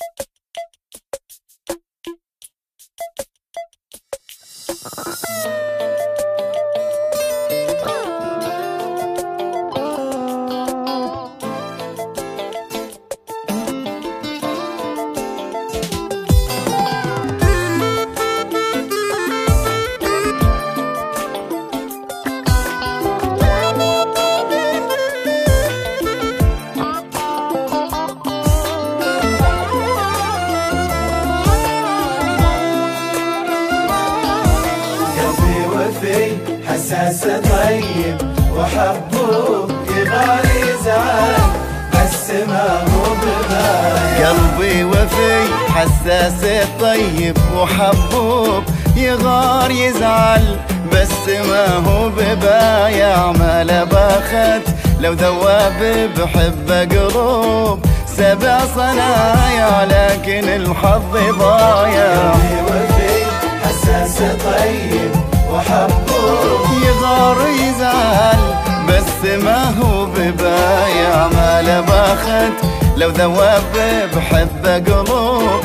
قلبي حساس طيب وحبوب يغار يزعل بس ما هو قلبي وفي حساس طيب وحبوب يغار يزعل بس ما هو ببايع ما باخت لو ذواب بحب قلوب سبع صنايع لكن الحظ ضايع. قلبي وفي حساس طيب وحبوب يغار يزعل بس ما هو ببايع. ما لباخت لو ذواب بحب قلوب.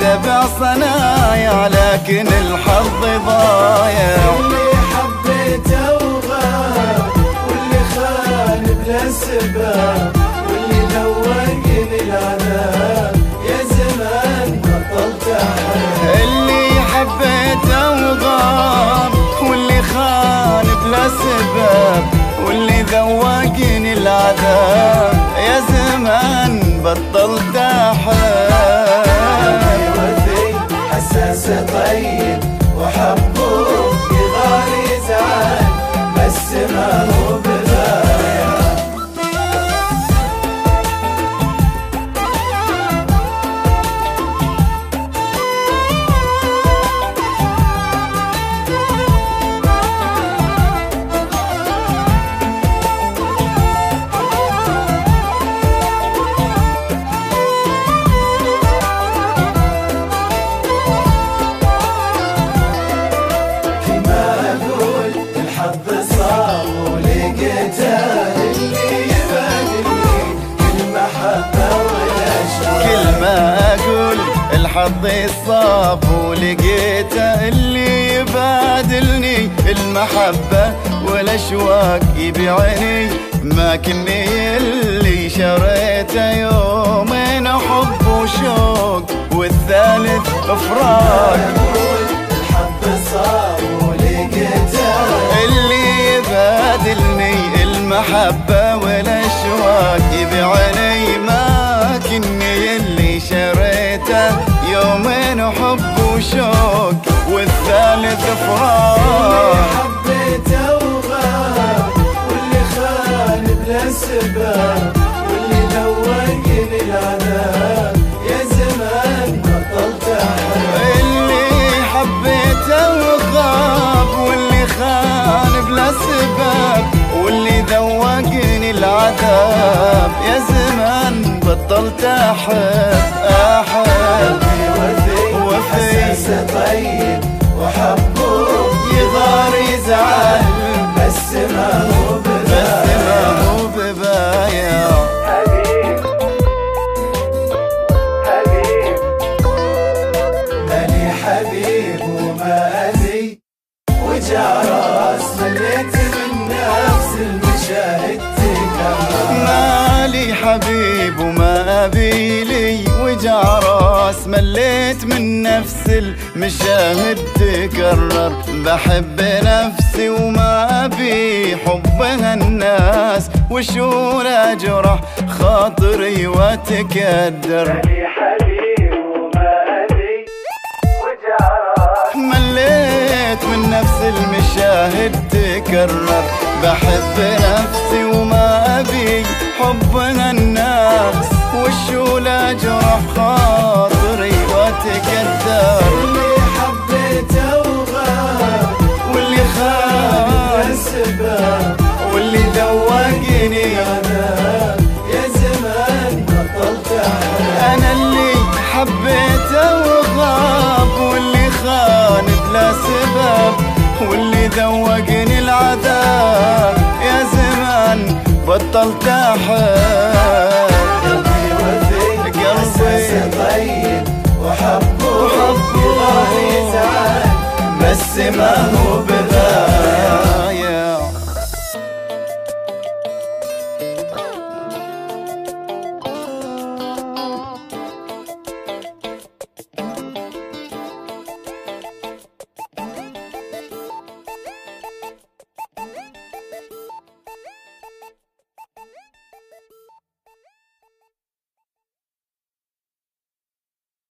سبع صنايع لكن الحظ ضايع. اللي حبيته وغاب واللي خان بلا سباب. واللي ذوقني العذاب يا زمان بطلت اللي حبيته وغاب بلا سبب واللي ذوقني العذاب. يا زمان بطلت أحب. وفي حساس طيب وحبوب يغار يزعل بس ما هو الحظ صاب ولقيته اللي يبادلني المحبة والأشواق يبيعني. ما كني اللي شريته يومين حب وشوق والثالث إفراق. سباب اللي حبيته وغاب واللي خان بلا سبب واللي ذوقني العذاب يا زمان بطلت احب حبيب وما أدري وجع رأس مليت من نفس المشاهد تكرر مالي حبيب وما أبي. لي وجع رأس مليت من نفس المشاهد تكرر. بحب نفسي وما أبي حبها الناس. وشو لا جرح خاطري وتكدر. المشاهد تكرر. بحب نفسي وما أبي حبنا الناس. وشو لا جرح خاطري وتكدر اللي حبيته وغاب واللي السباب واللي ذوقني ذوقني العذاب يا زمان بطلت أحب قلبي وفي قلبي طيب وحبه وحبه. يزعل بس ما هو بذنب